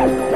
you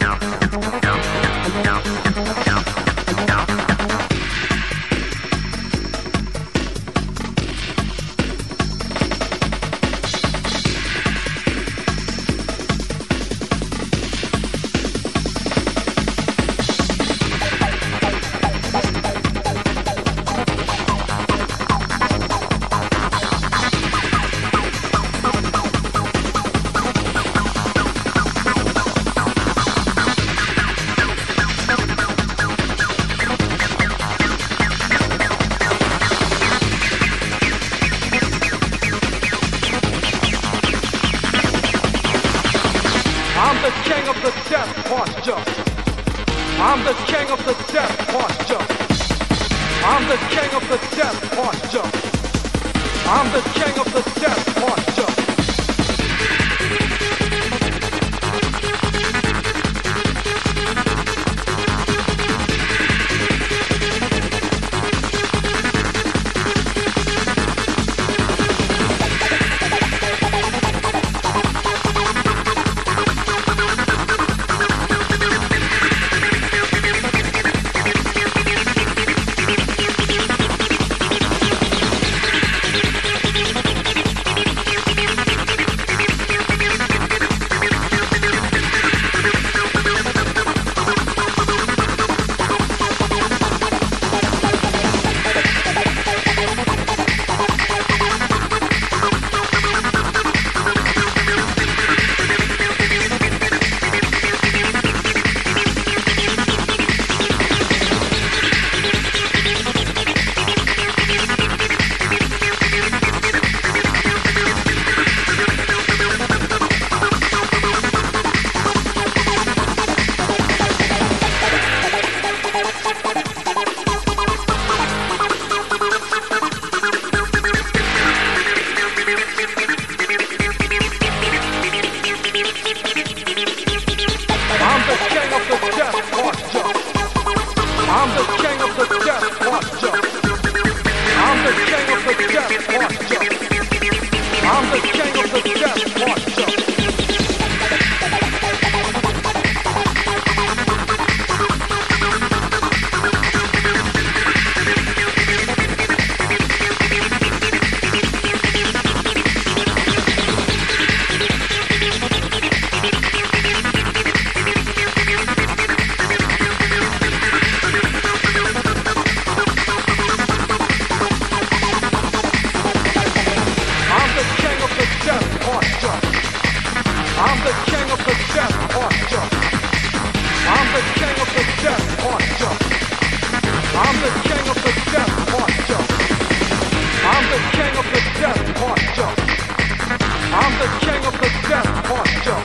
Thank. I'm the king of the death culture. I'm the king of the death culture. I'm the king of the death culture. I'm the king of the death culture. I'm the king of the death culture.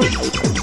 Ciao.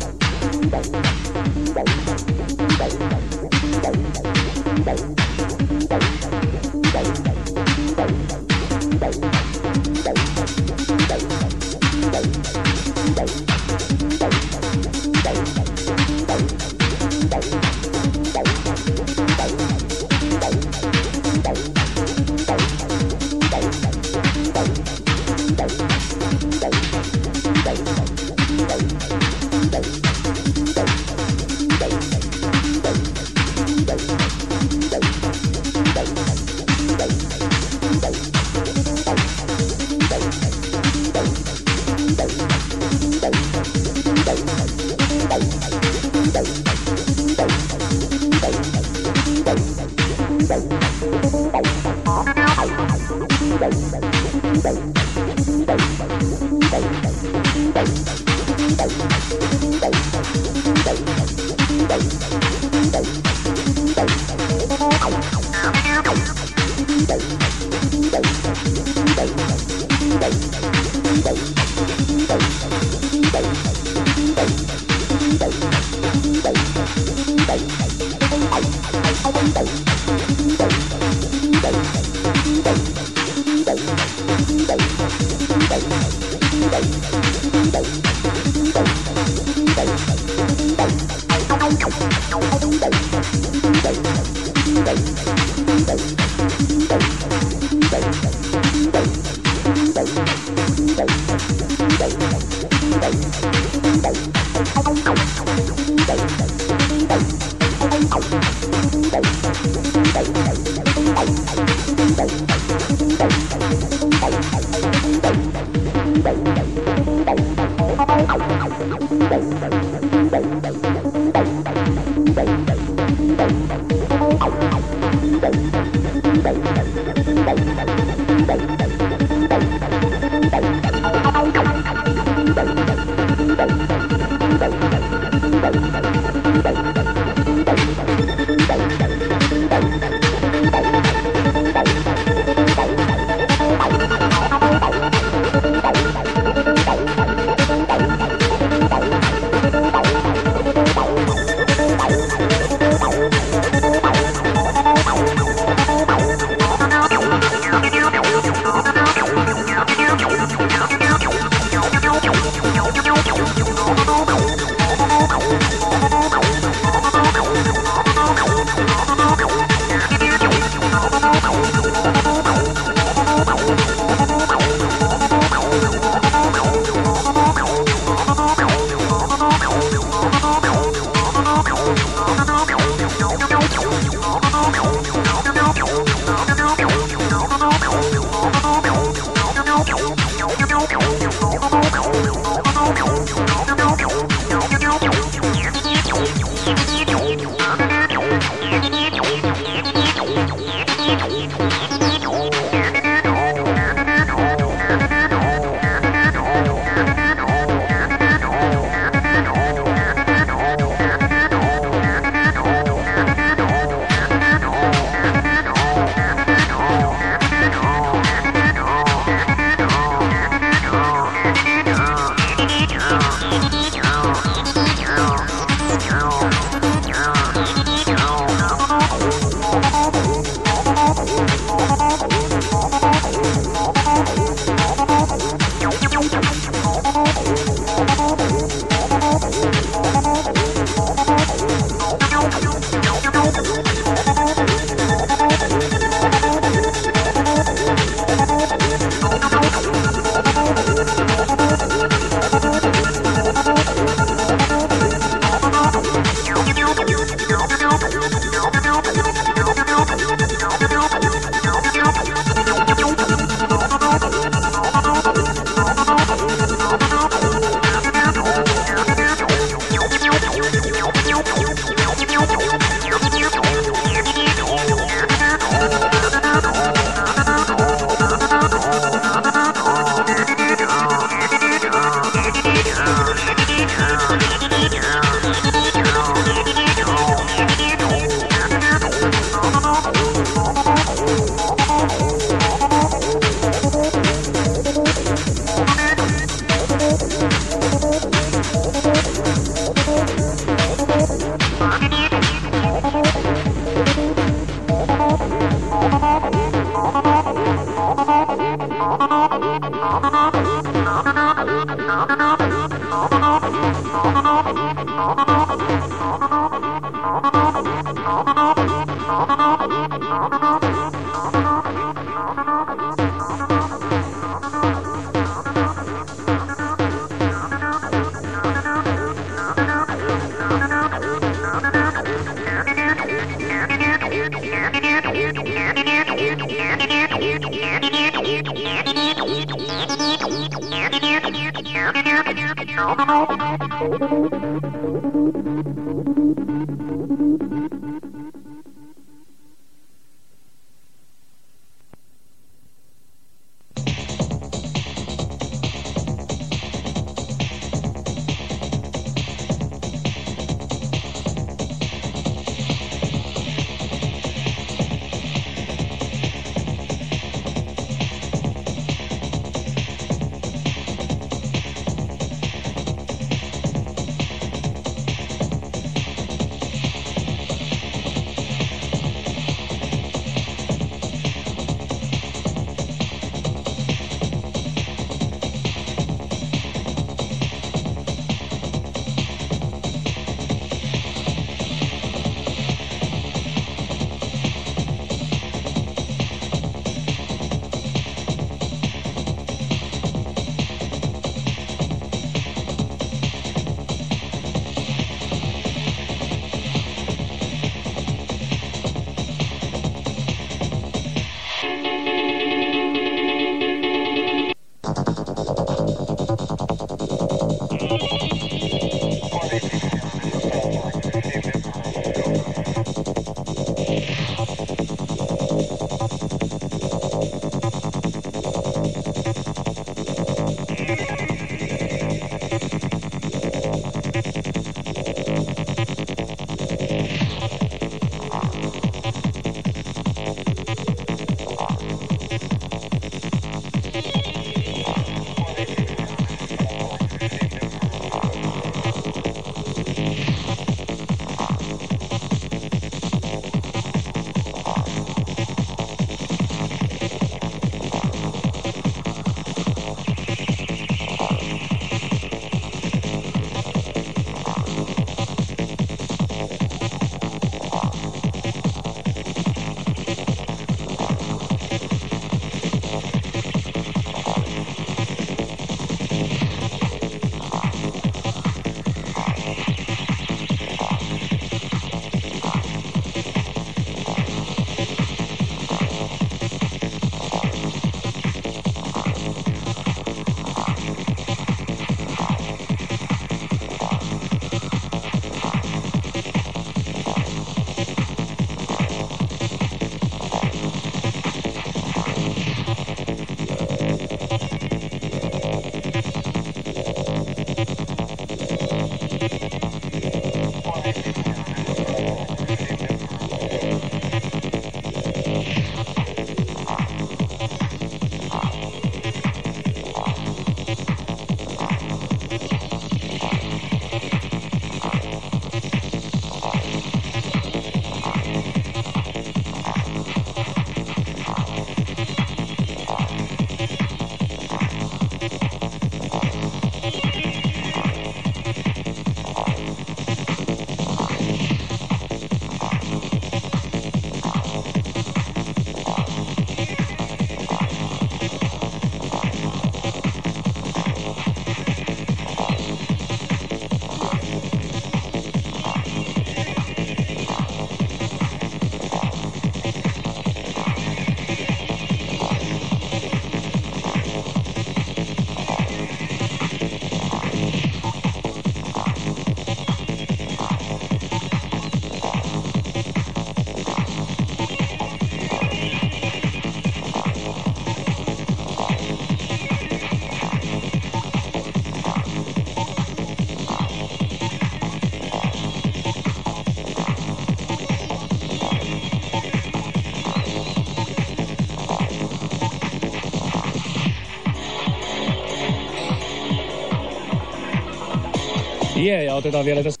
Otetaan vielä tässä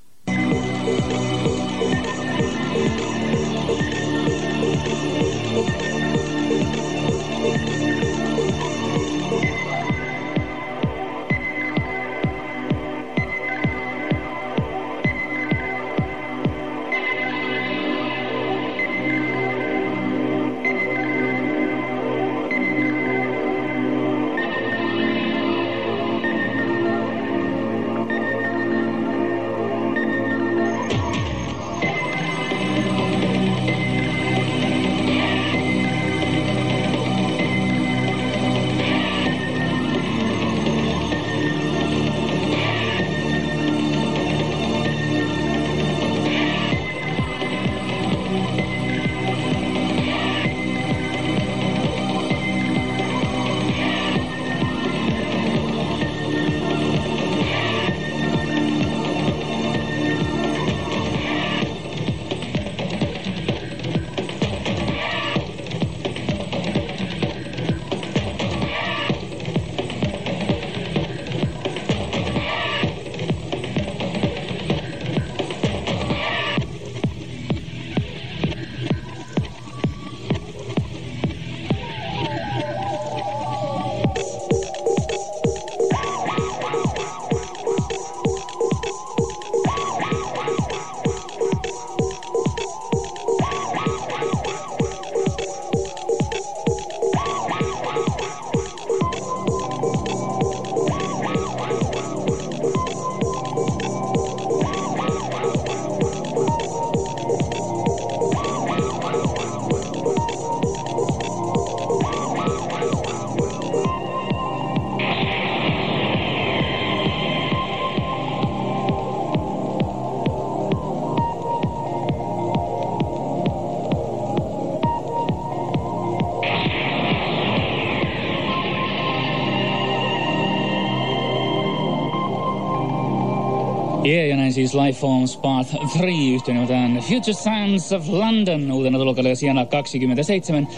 Yeah, ja näin siis Lifeforms Part 3 yhteen nimeltään Future Sounds of London uutena tulokalle ja sijana 27.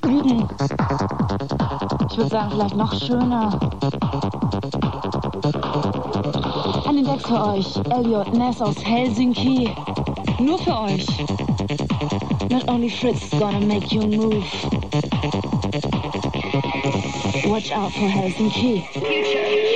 Ich würde sagen, vielleicht noch schöner. Ein Index für euch. Elliot Ness aus Helsinki. Nur für euch. Not only Fritz is gonna make you move. Watch out for Helsinki. Lucky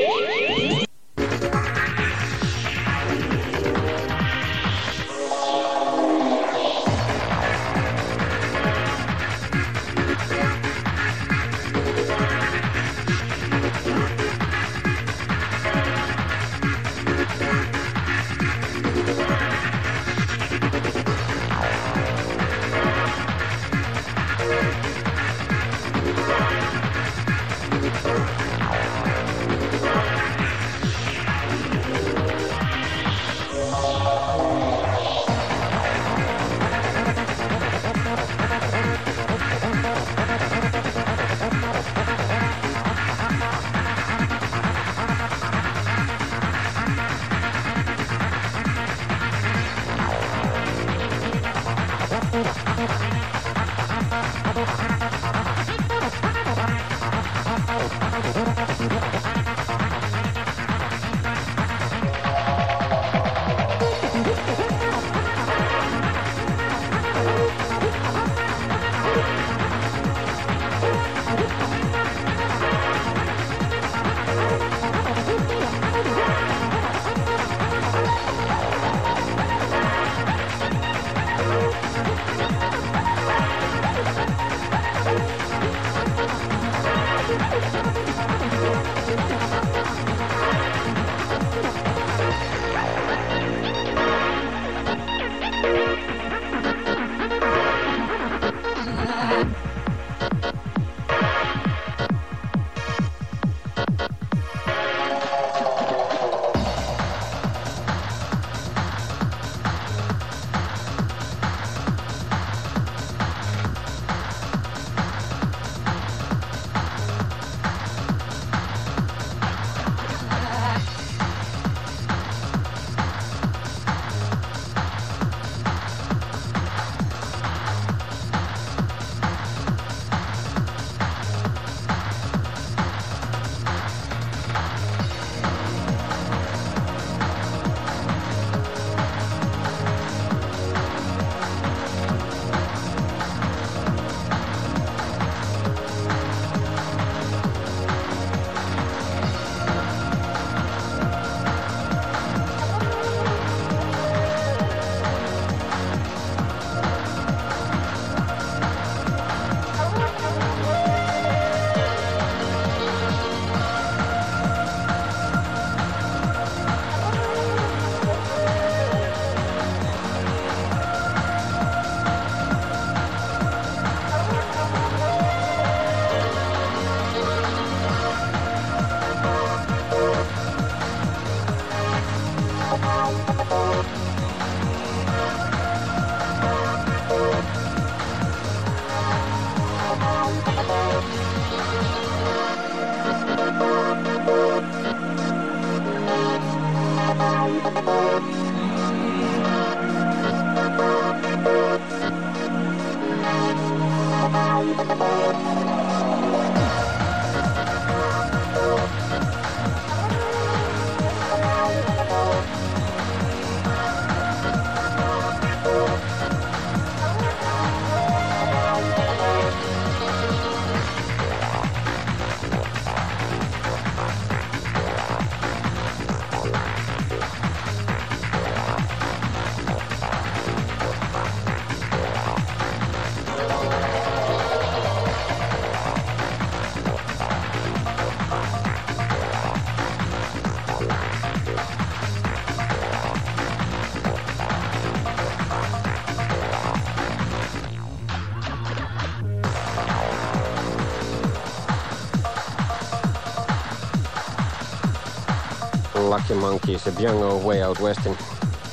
Monkeys ja Django Way Out Westin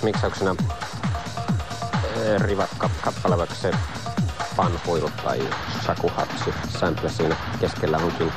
miksauksena eh, rivakka kappale, vaikka se panhuilu tai shakuhatsu sample siinä keskellä onkin